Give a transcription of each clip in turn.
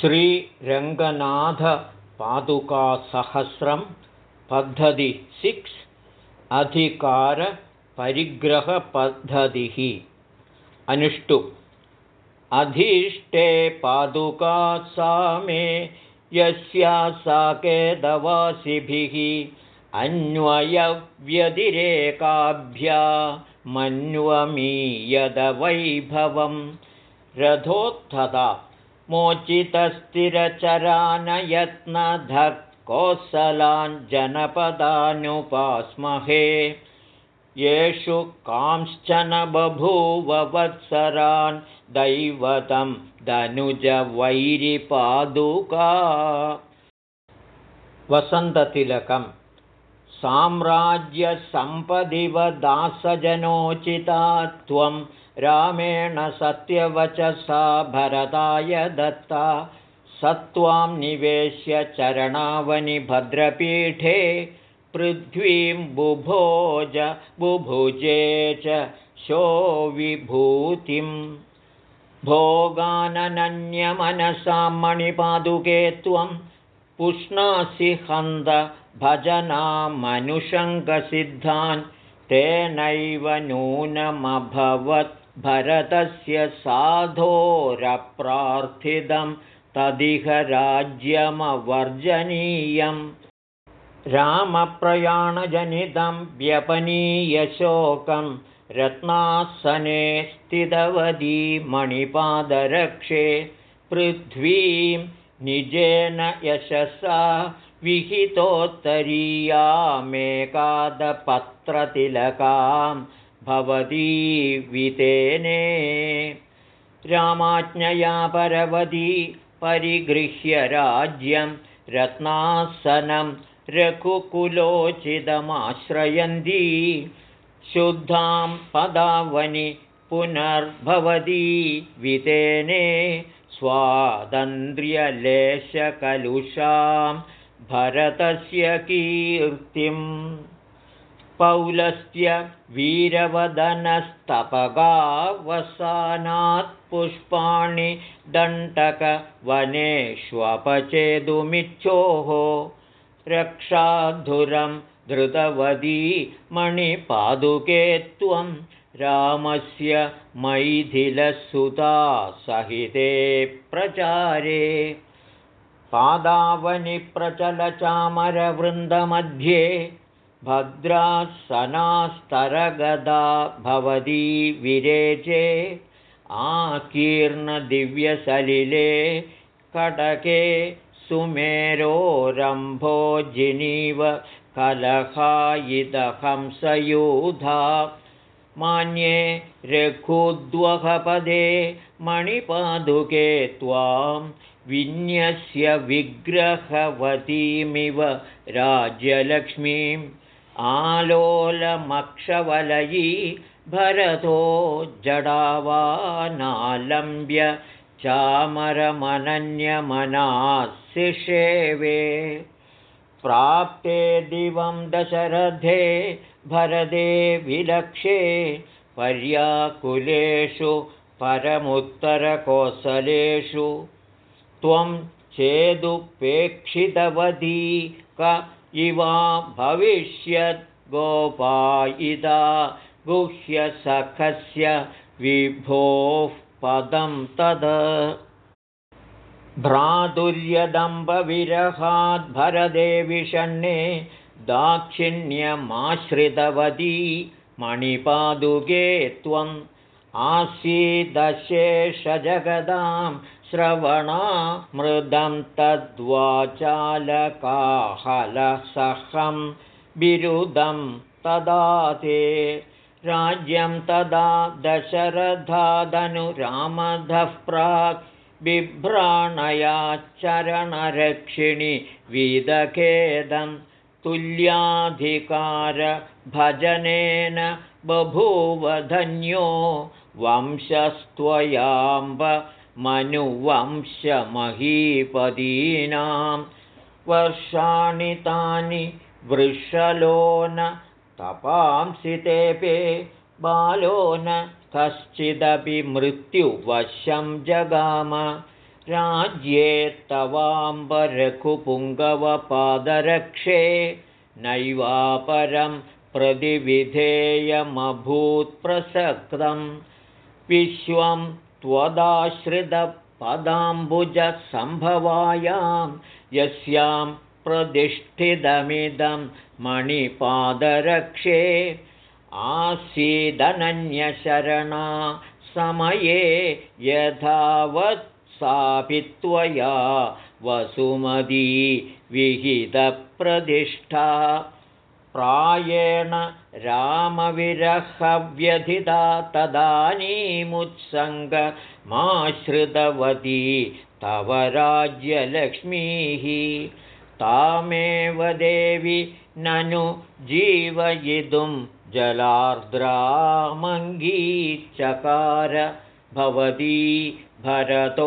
श्रीरङ्गनाथपादुकासहस्रं पद्धति सिक्स् अधिकारपरिग्रहपद्धतिः। अनुष्टु। अधीष्टे पादुका सा मे यस्या सा केदवासिभिः अन्वयव्यतिरेकाभ्या मन्वमीयदवैभवं रथोत्थता मोचितस्थिरचरानयत्नधः कोसलान् जनपदानुपास्महे येषु कांश्चन बभूववत्सरान् दैवतं दनुजवैरिपादुका वसन्ततिलकं साम्राज्यसम्पदिव दासजनोचिता त्वं रामेण सत्यवचसा भरताय दत्ता स त्वां निवेश्य चरणावनिभद्रपीठे पृथ्वीं बुभोज बुभुजे च शोविभूतिं भोगाननन्यमनसां मणिपादुके त्वं पुष्णासि हन्द भजनामनुषङ्गसिद्धान् तेनैव नूनमभवत् भरतस्य साधोरप्रार्थितं तदिह राज्यमवर्जनीयम्। रामप्रयाणजनितं व्यपनीयशोकं रत्नासने स्थितवती मणिपादरक्षे पृथ्वीं निजेन यशसा विहितोत्तरीयामेकादपत्रतिलकां भवती वितेने। रामाज्ञया परवती परिगृह्य राज्यं रत्नासनं रघुकुलोचितमाश्रयन्ती। शुद्धां पदावनि पुनर्भवती वितेने। स्वातन्त्र्यलेशकलुषां भरतस्य कीर्तिम् पौलस्य वीरवदनस्तपगावसानात् पुष्पाणि दण्टकवनेष्वपचेदुमिच्छोः रक्षाधुरं धृतवती मणिपादुके त्वं रामस्य मैथिलसुता सहिते प्रचारे। पादावनिप्रचलचामरवृन्दमध्ये भद्रासनास्तरगदा भवती विरेचे आकीर्णदिव्यसलिले कटके सुमेरोरम्भोजिनीव कलहायिदहंसयूधा मान्ये रघुद्वहपदे मणिपादुके त्वां विन्यस्य विग्रहवतीमिव राज्यलक्ष्मीम् आलोलमक्षवलयी भरतो जडावानालम्ब्य चामरमनन्यमनाशिषेवे प्राप्ते दिवं दशरथे भरदे विलक्षे पर्याकुलेषु परमुत्तरकोसलेषु। त्वं चेदुपेक्षितवती क इवा भविष्यद्गोपायिदा गुह्यसखस्य विभोः पदं तद। भ्रातुर्यदम्बविरहाद्भरदेविषण्णे दाक्षिण्यमाश्रितवती मणिपादुके त्वम् आसीदशेषजगदां श्रवणामृदं तद्वाचालकाहलसहं बिरुदं तदा ते राज्यं तदा दशरथादनुरामधः प्राक् बिभ्राणयाच्चरणरक्षिणि विदखेदं तुल्याधिकारभजनेन बभूवधन्यो वंशस्त्वयाम्ब मनुवंशमहीपदीनां वर्षाणि तानि वृषलो न तपांसि तेपे बालो न कश्चिदपि मृत्युवशं जगाम। राज्ये तवाम्बरघुपुङ्गवपादरक्षे नैवापरं प्रतिविधेयमभूत्प्रसक्तं विश्वं त्वदाश्रितपदाम्बुजसम्भवायां यस्यां प्रतिष्ठितमिदं मणिपादरक्षे आसीदनन्यशरणा समये यथावत् सापि त्वया वसुमती विहितप्रतिष्ठा प्रायेण रामविरहव्यथिता तदानीमुत्सङ्गमाश्रितवती तव राज्यलक्ष्मीः। तामेव देवि ननु जीवयितुं जलार्द्रामङ्गीचकार भवती भरतोपनीताम्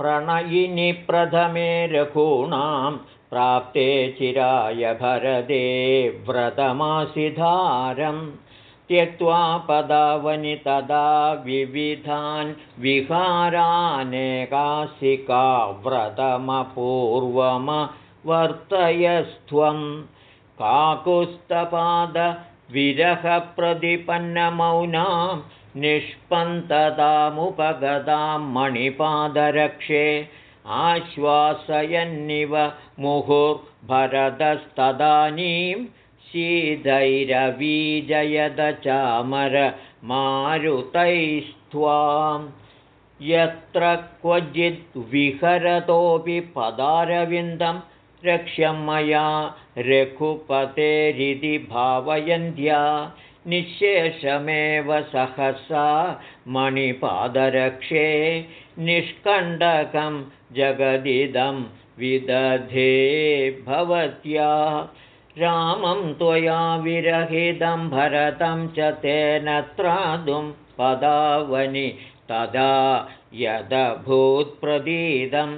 वीरव्रतप्रणयिनि प्रथमे रघूणां प्राप्ते चिराय भरदे व्रतमासिधारं। त्यक्त्वा पदावनि तदा विविधान् विहारानेकासिका व्रतमपूर्वमवर्तयस्त्वं। काकुस्तपादविरहप्रतिपन्नमौनां निष्पन्ततामुपगतां मणिपादरक्षे आश्वासयन्निव मुहुर्भरतस्तदानीं शीतैरवीजयदचामरमारुतैस्त्वां यत्र क्वचिद्विहरतोऽपि पदारविन्दं रक्ष्यं मया रघुपतेरिति भावयन्त्या निःशेषमेव सहसा मणिपादरक्षे निष्कण्डकं जगदिदं विदधे भवत्या। रामं त्वया विरहितं भरतं च तेन त्रातुं पदावनि तदा यदभूत्प्रदीदं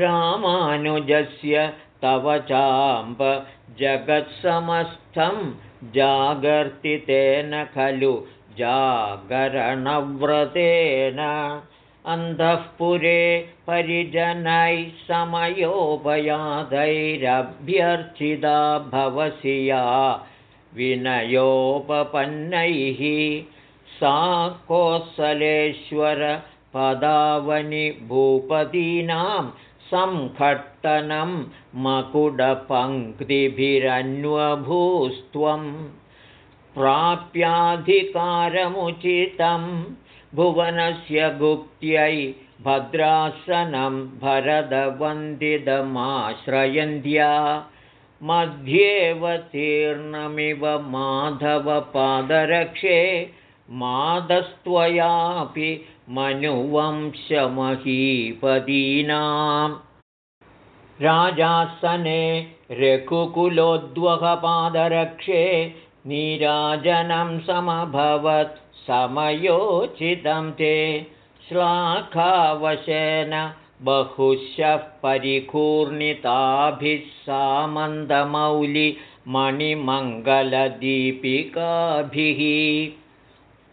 रामानुजस्य तव चाम्ब जगत्समस्थं जागर्ति तेन खलु जागरणव्रतेन। अन्धःपुरे परिजनैः समयोपयादैरभ्यर्चिता भवसि या विनयोपपन्नैः। सा कोसलेश्वरपदावनि भूपतीनां मकुडपङ्क्तिभिरन्वभूस्त्वं प्राप्याधिकारमुचितं भुवनस्य गुप्त्यै भद्रासनं भरदवन्दितमाश्रयन्त्या मध्येऽवतीर्णमिव माधवपादरक्षे मादस्त्वयापि मनुवंशमहीपदीनाम् राजासने रघुकुलोद्वहपादरक्षे नीराजनं समभवत् समयोचितं ते। श्लाघावशेन बहुशः परिकूर्णिताभिः सामन्दमौलिमणिमङ्गलदीपिकाभिः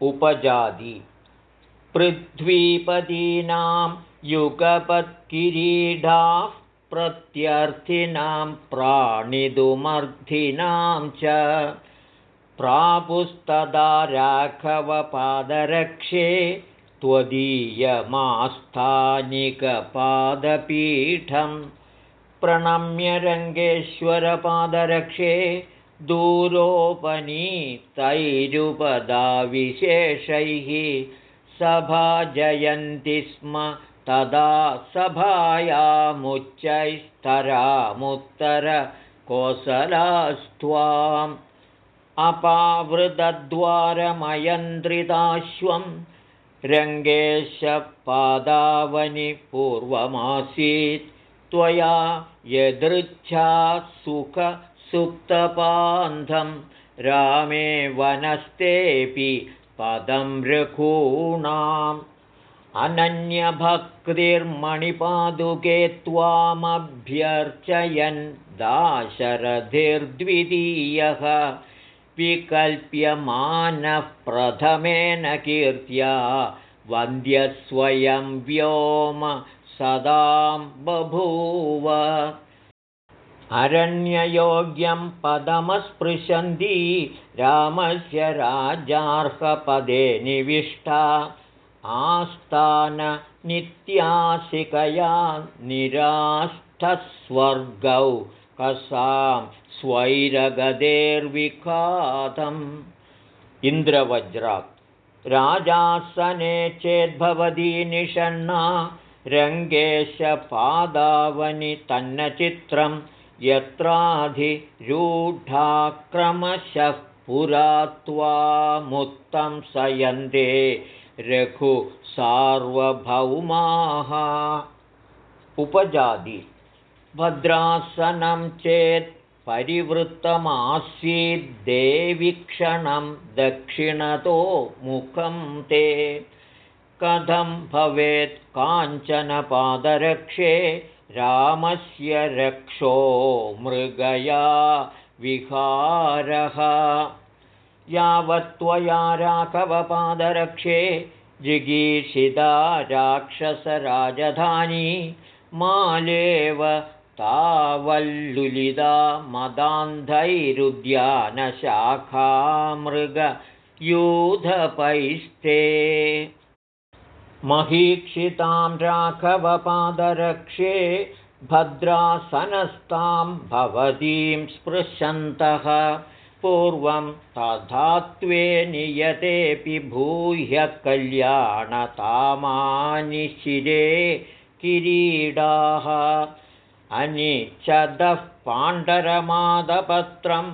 उपजाति। पृथ्वीपदीनां युगपत्किरीडाः प्रत्यर्थिनां प्राणिदुमर्थिनां च प्रापुस्तदा राघवपादरक्षे त्वदीयमास्थानिकपादपीठं प्रणम्यरङ्गेश्वरपादरक्षे दूरोपनीतैरुपदाविशेषैः सभाजयन्ति स्म तदा सभायामुच्चैस्तरामुत्तरकोसलास्त्वाम् अपावृतद्वारमयन्द्रिताश्वं रङ्गेशपादावनि पूर्वमासीत् त्वया यदृच्छा सुखसुप्तपान्धं रामे वनस्तेऽपि पदं रघूणाम् अनन्यभक्तिर्मणिपादुके त्वामभ्यर्चयन् दाशरथिर्द्वितीयः विकल्प्यमानः प्रथमेन कीर्त्या वन्द्यस्वयं व्योम सदां बभूव। अरण्ययोग्यं पदमस्पृशन्ती रामस्य राजार्हपदे निविष्टा आस्ताननित्यासिकया निराष्टस्वर्गौ कसां स्वैरगदेर्विखातम्। इन्द्रवज्रात्। राजासने चेद्भवती निषण्णा रङ्गेशपादावनि तन्नचित्रं यत्राधिरूढाक्रमशः पुरा त्वामुत्तं सयन्ते रघु सार्वभौमाः। उपजाति भद्रासनं चेत् परिवृत्तमासीद्देवीक्षणं दक्षिणतो मुखं ते। कथं भवेत् काञ्चनपादरक्षे रामस्य रक्षो मृगया विहारः यावत्त्वया राघवपादरक्षे जिगीषिता राक्षसराजधानी मालेव तावल्लुलिदा मदान्धैरुद्यानशाखामृगयूधपैस्ते। महीक्षितां राघवपादरक्षे भद्रासनस्तां भवतीं स्पृशन्तः पूर्वं तथात्वे नियतेऽपि भूह्य कल्याणतामानि शिरे किरीडाः। अनिच्छदः पाण्डरमादपत्रं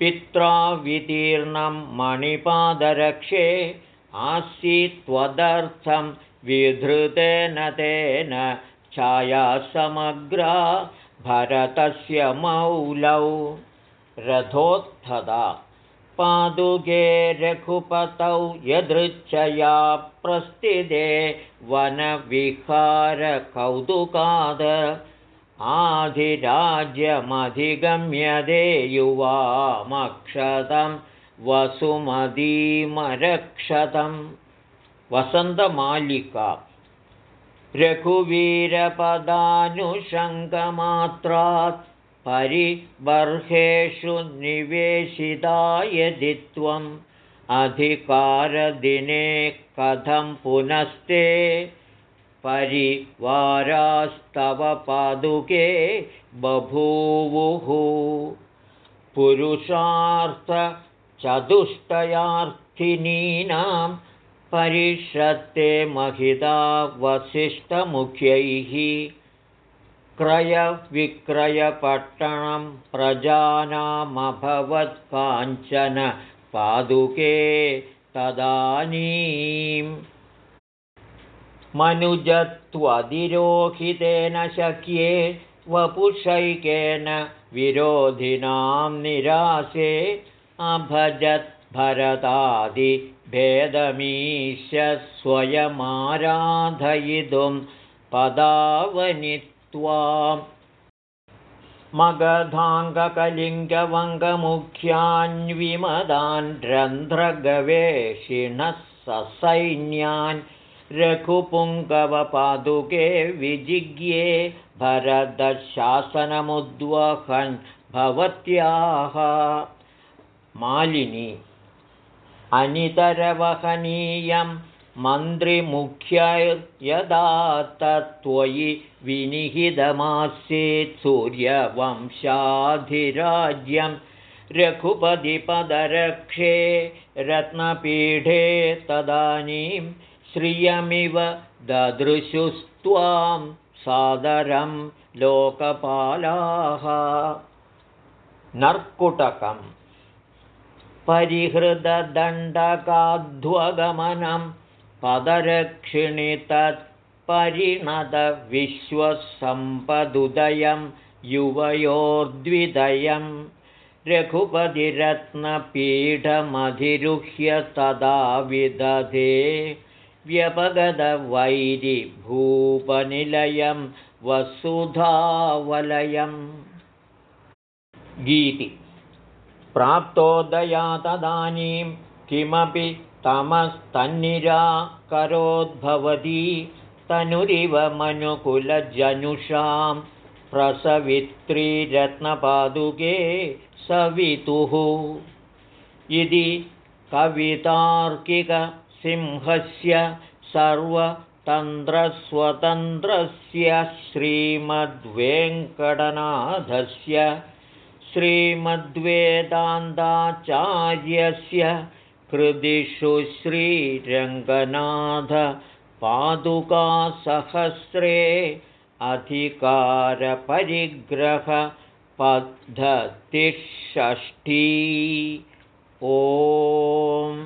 पित्रा वितीर्णं मणिपादरक्षे आसीत्त्वदर्थं विधृतेन तेन छायासमग्रा भरतस्य मौलौ रथोत्थदा। पादुके रघुपतौ यदृच्छया प्रस्थिते वनविहारकौतुकाद। आधिराज्यमधिगम्यते युवामक्षतं वसुमदीमरक्षतं। वसन्तमालिका। रघुवीरपदानुषङ्गमात्रात् परिबर्हेषु निवेशिता यदि त्वम् अधिकारदिने कथं पुनस्ते परिवारास्तव पादुके बभूवुः। पुरुषार्थचतुष्टयार्थिनीनां परिषत्ते महिता वसिष्ठमुख्यैः क्रयविक्रयपट्टणं प्रजानामभवत् काञ्चन पादुके तदानीम्। मनुजत्वधिरोहितेन शक्ये वपुषैकेन विरोधिनां निरासे अभजत् भरतादिभेदमीश स्वयमाराधयितुं पदावनि मगधाङ्गकलिङ्गवङ्गमुख्यान्विमदान् रन्ध्रगवेषिणः ससैन्यान् रघुपुङ्गवपादुके विजिज्ञे भरदशासनमुद्वहन् भवत्याः। मालिनी अनितरवहनीयं मन्त्रिमुख्ययदा तत्त्वयि विनिहितमासीत् सूर्यवंशाधिराज्यं रघुपतिपदरक्षे रत्नपीठे तदानीं श्रियमिव ददृशुस्त्वां सादरं लोकपालाः। नर्कुटकं परिहृददण्डकाध्वगमनं पदरक्षिणि तत्परिणतविश्वसम्पदुदयं युवयोर्द्विदयं। रघुपतिरत्नपीठमधिरुह्य तदा विदधे। व्यपगतवैरिभूपनिलयं वसुधावलयम् गीति। प्राप्तोदया तदानीं किमपि तमस्तन्निराकरोद्भवती तनुरिव मनुकुलजनुषां प्रसवित्रीरत्नपादुके सवितुः। इति कवितार्किकसिंहस्य सर्वतन्त्रस्वतन्त्रस्य श्रीमद्वेङ्कटनाथस्य श्रीमद्वेदान्ताचार्यस्य कृदिषु श्रीरङ्गनाथपादुकासहस्रे अधिकारपरिग्रहपद्धतिषष्ठी ॐ